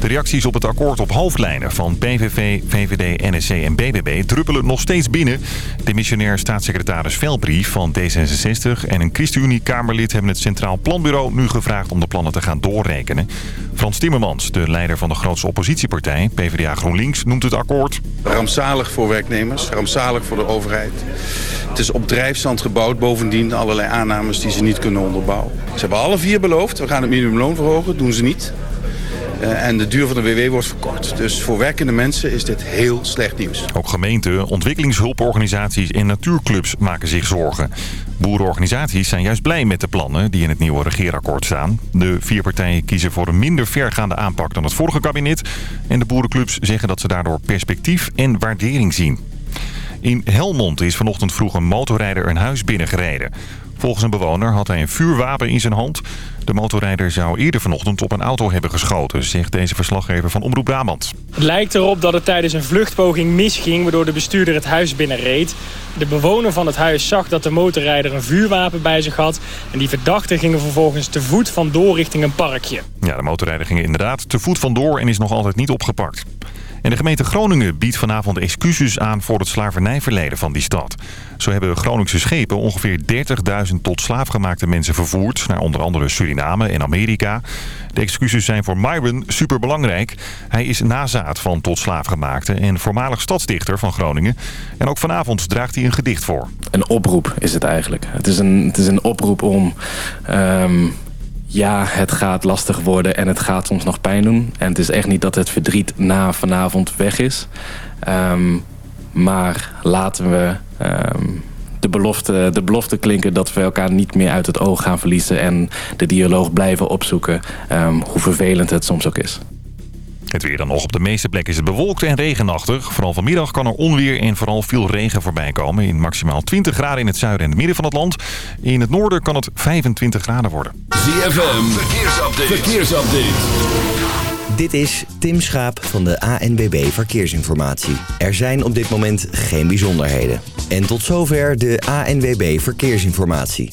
De reacties op het akkoord op hoofdlijnen van PVV, VVD, NSC en BBB druppelen nog steeds binnen. De missionair staatssecretaris Velbrief van D66 en een ChristenUnie-Kamerlid hebben het Centraal Planbureau nu gevraagd om de plannen te gaan doorrekenen. Frans Timmermans, de leider van de grootste oppositiepartij, PvdA GroenLinks, noemt het akkoord. Rampzalig voor werknemers, rampzalig voor de overheid. Het is op drijfstand gebouwd, bovendien allerlei aannames die ze niet kunnen onderbouwen. Ze hebben alle vier beloofd, we gaan het minimumloon verhogen, doen ze niet. Uh, en de duur van de WW wordt verkort. Dus voor werkende mensen is dit heel slecht nieuws. Ook gemeenten, ontwikkelingshulporganisaties en natuurclubs maken zich zorgen. Boerenorganisaties zijn juist blij met de plannen die in het nieuwe regeerakkoord staan. De vier partijen kiezen voor een minder vergaande aanpak dan het vorige kabinet. En de boerenclubs zeggen dat ze daardoor perspectief en waardering zien. In Helmond is vanochtend vroeg een motorrijder een huis binnengereden. Volgens een bewoner had hij een vuurwapen in zijn hand. De motorrijder zou eerder vanochtend op een auto hebben geschoten, zegt deze verslaggever van Omroep Brabant. Het lijkt erop dat het tijdens een vluchtpoging misging, waardoor de bestuurder het huis binnenreed. De bewoner van het huis zag dat de motorrijder een vuurwapen bij zich had. En die verdachten gingen vervolgens te voet vandoor richting een parkje. Ja, de motorrijder ging inderdaad te voet vandoor en is nog altijd niet opgepakt. En de gemeente Groningen biedt vanavond excuses aan voor het slavernijverleden van die stad. Zo hebben Groningse schepen ongeveer 30.000 tot slaafgemaakte mensen vervoerd... naar onder andere Suriname en Amerika. De excuses zijn voor Myron superbelangrijk. Hij is nazaat van tot slaafgemaakte en voormalig stadsdichter van Groningen. En ook vanavond draagt hij een gedicht voor. Een oproep is het eigenlijk. Het is een, het is een oproep om... Um ja, het gaat lastig worden en het gaat soms nog pijn doen. En het is echt niet dat het verdriet na vanavond weg is. Um, maar laten we um, de, belofte, de belofte klinken dat we elkaar niet meer uit het oog gaan verliezen... en de dialoog blijven opzoeken, um, hoe vervelend het soms ook is. Het weer dan nog. Op de meeste plekken is het bewolkt en regenachtig. Vooral vanmiddag kan er onweer en vooral veel regen voorbij komen. In maximaal 20 graden in het zuiden en het midden van het land. In het noorden kan het 25 graden worden. ZFM, verkeersupdate. verkeersupdate. Dit is Tim Schaap van de ANBB Verkeersinformatie. Er zijn op dit moment geen bijzonderheden. En tot zover de ANWB Verkeersinformatie.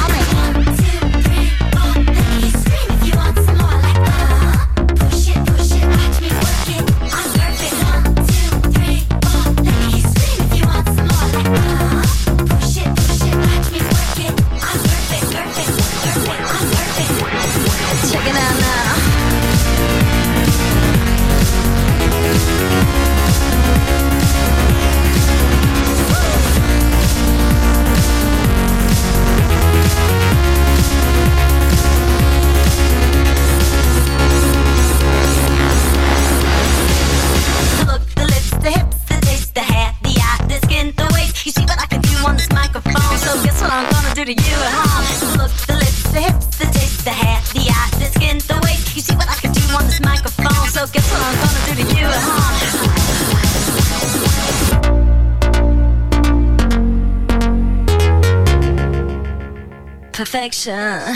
神。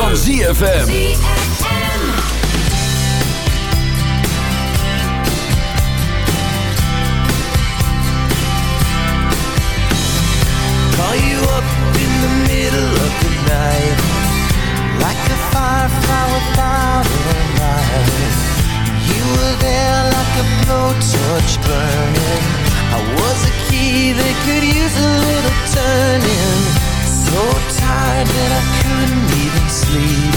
van ZFM. Call you up in the middle of the night Like a firefly without a light. You were there like a blowtorch burning. I was a key that could use a little turning. So tired that I couldn't even sleep.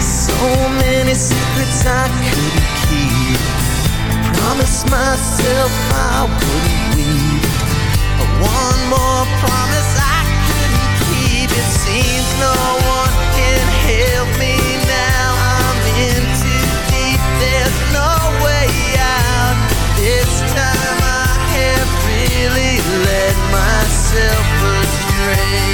So many secrets I couldn't keep. I promised myself I wouldn't weep. But one more promise I couldn't keep. It seems no one can help me now. I'm in too deep, there's no way out. This time I have really let myself astray.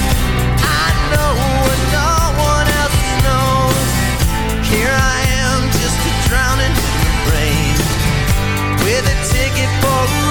for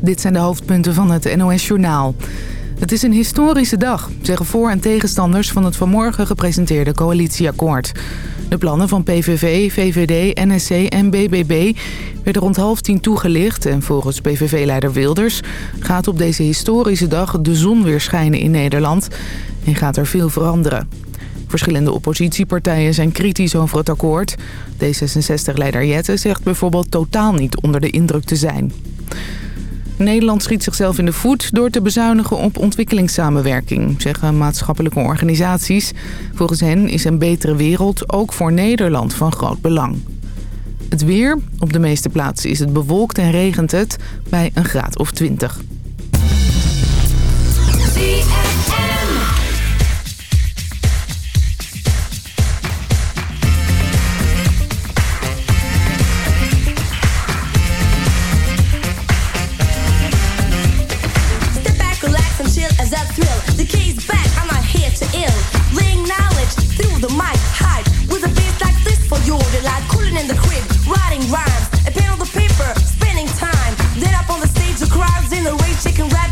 Dit zijn de hoofdpunten van het NOS-journaal. Het is een historische dag, zeggen voor- en tegenstanders van het vanmorgen gepresenteerde coalitieakkoord. De plannen van PVV, VVD, NSC en BBB werden rond half tien toegelicht... en volgens PVV-leider Wilders gaat op deze historische dag de zon weer schijnen in Nederland... en gaat er veel veranderen. Verschillende oppositiepartijen zijn kritisch over het akkoord. D66-leider Jette zegt bijvoorbeeld totaal niet onder de indruk te zijn. Nederland schiet zichzelf in de voet door te bezuinigen op ontwikkelingssamenwerking, zeggen maatschappelijke organisaties. Volgens hen is een betere wereld ook voor Nederland van groot belang. Het weer. Op de meeste plaatsen is het bewolkt en regent het bij een graad of 20. writing rhymes, a pen on the paper, spending time. Then up on the stage, the crowd's in a rage, shaking rap.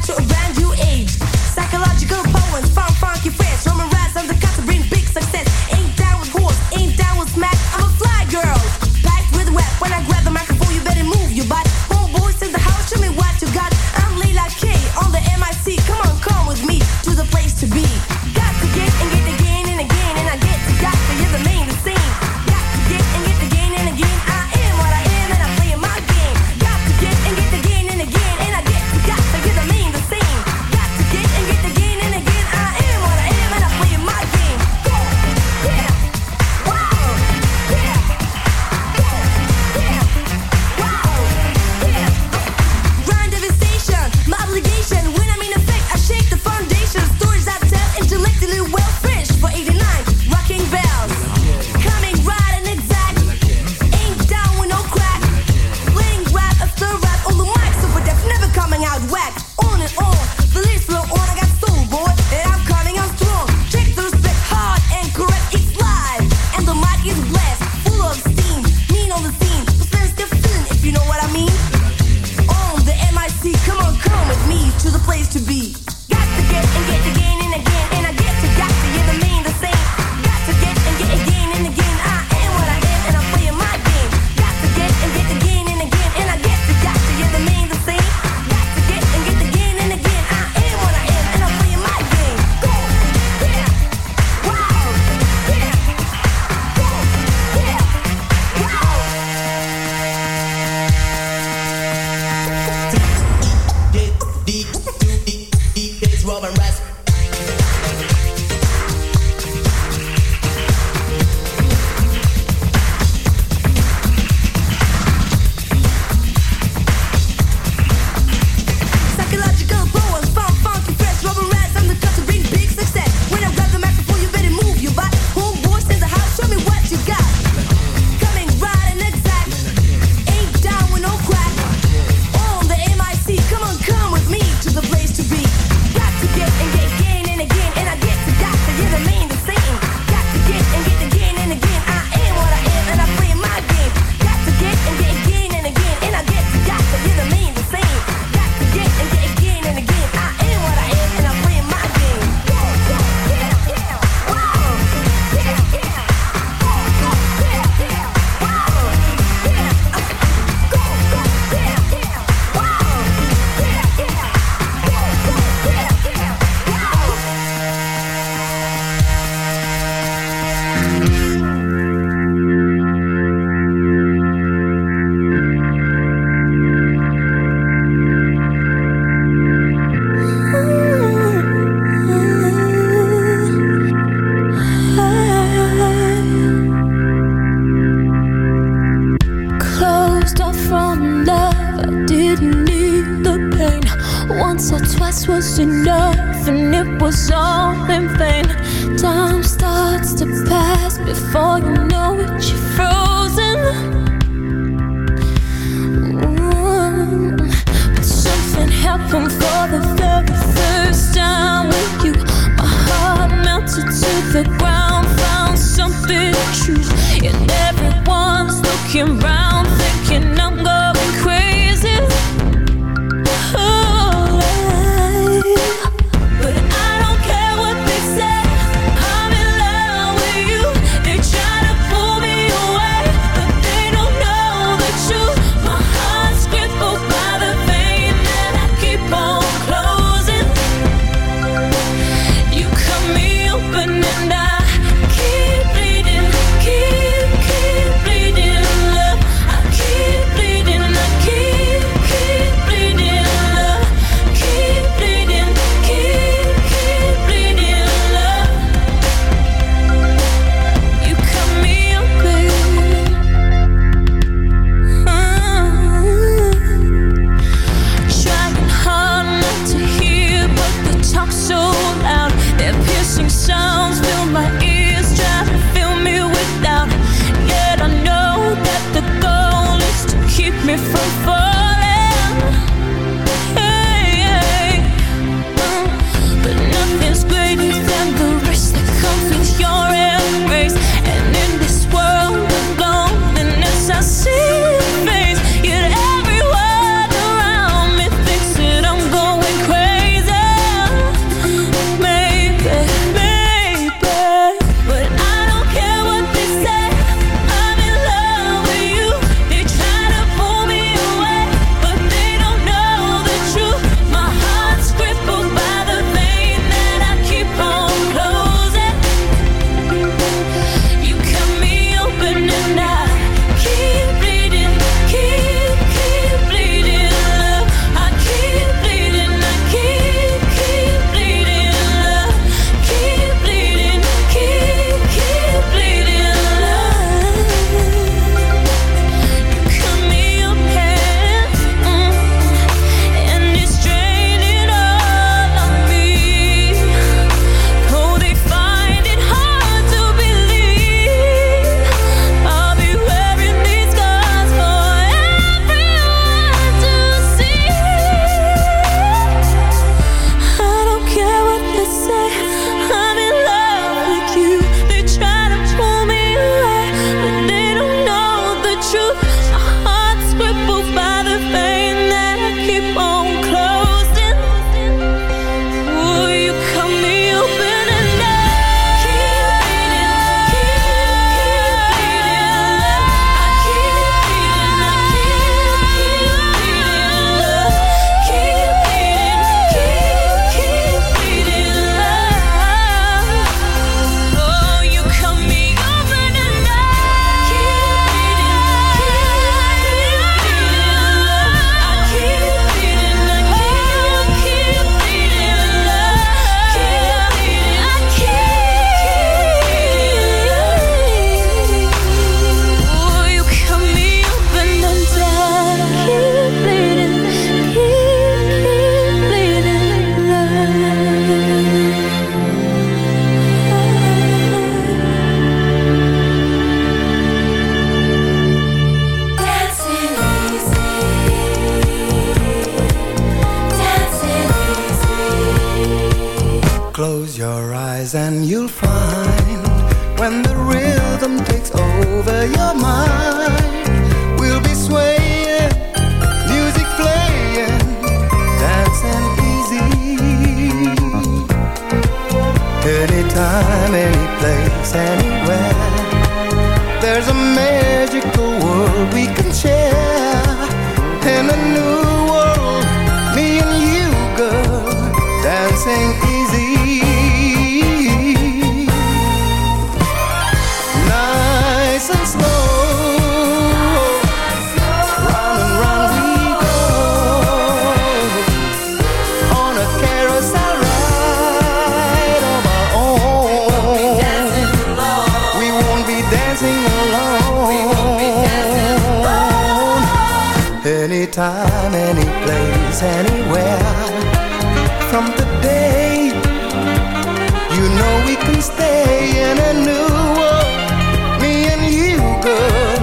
Stay in a new world. Me and you, girl,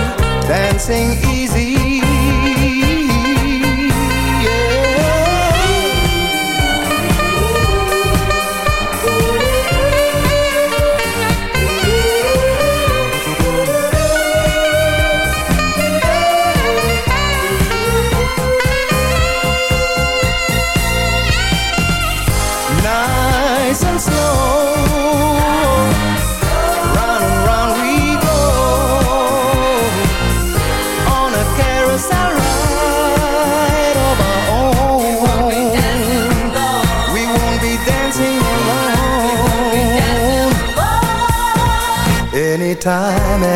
dancing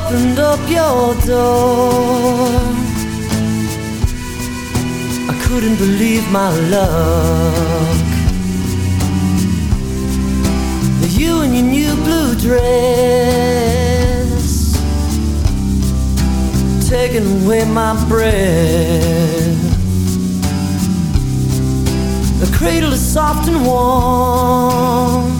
opened up your door. I couldn't believe my luck. You in your new blue dress, taking away my breath. The cradle is soft and warm.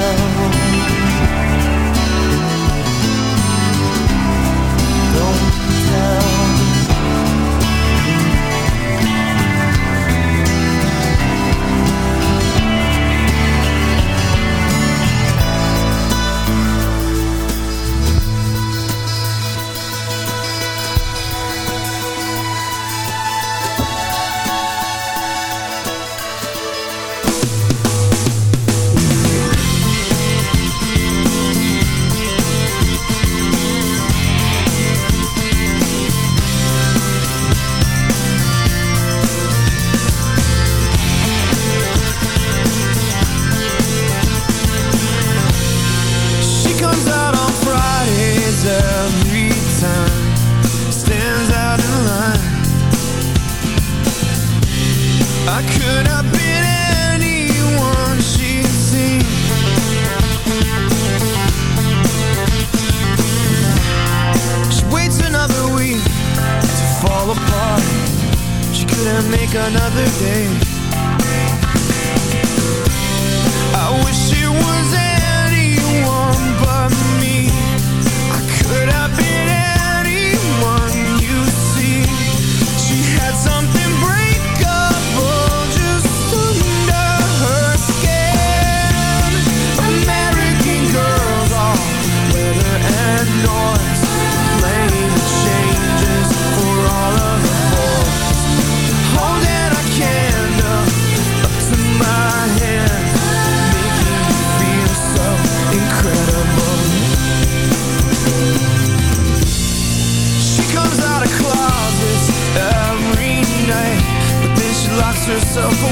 myself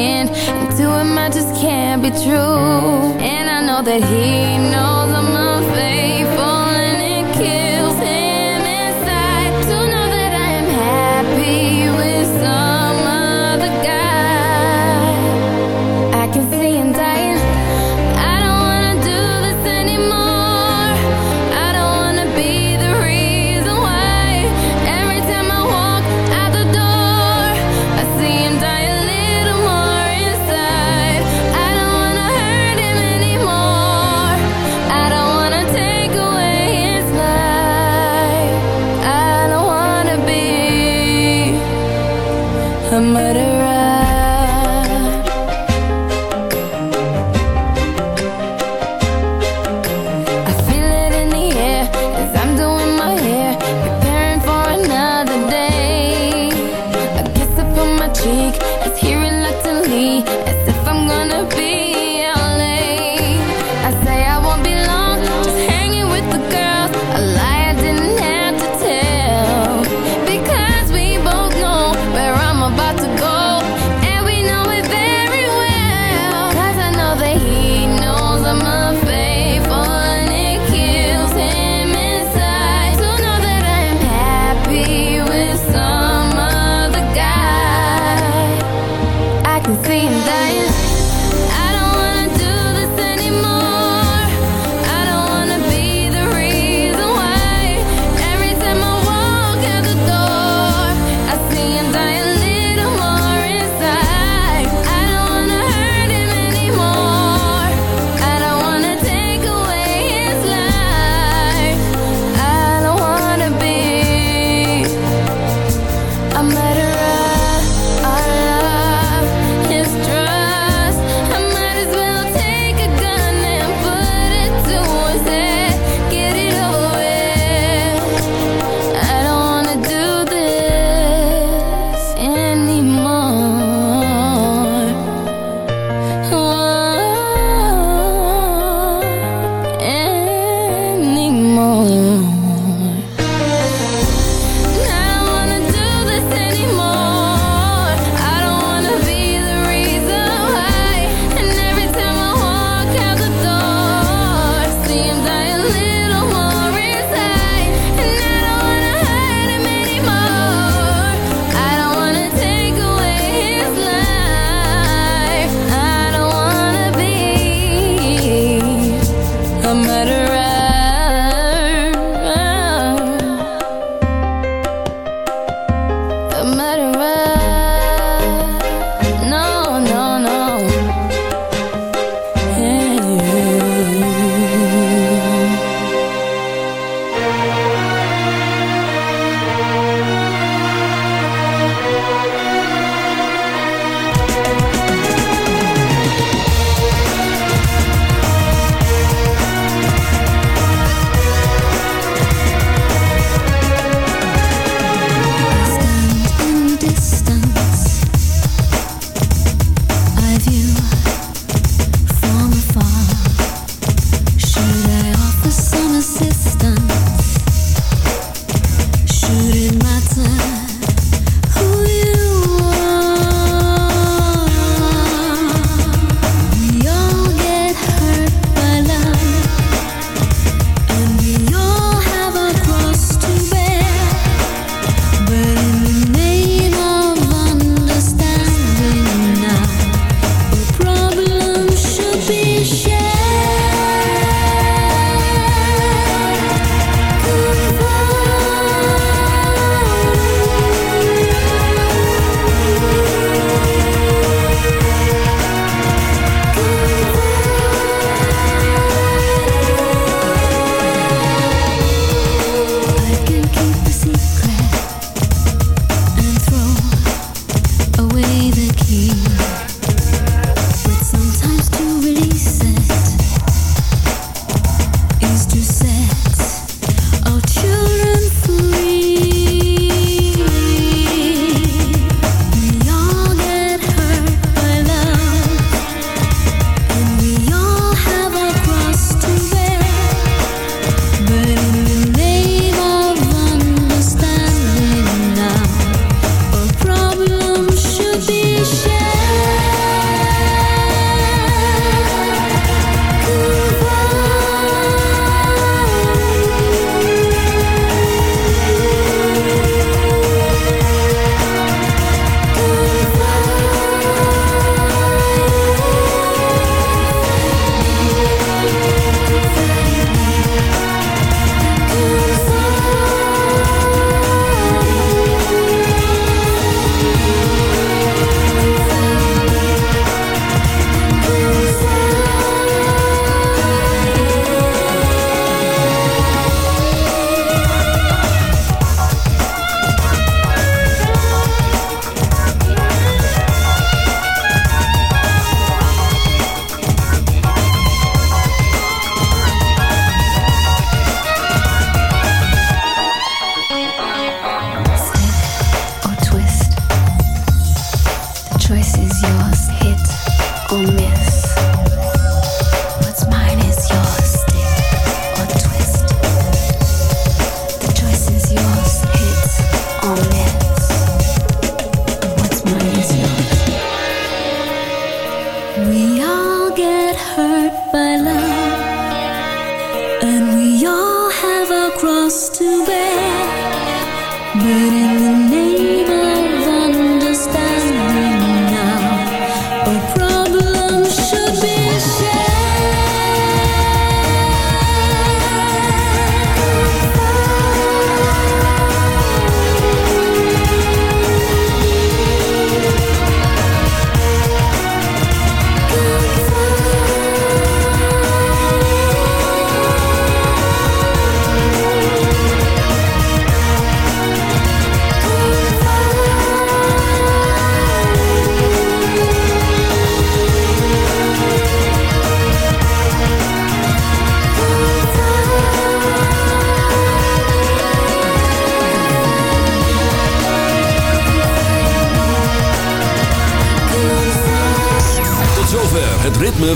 can And to him I just can't be true. And I know that he knows I'm a fake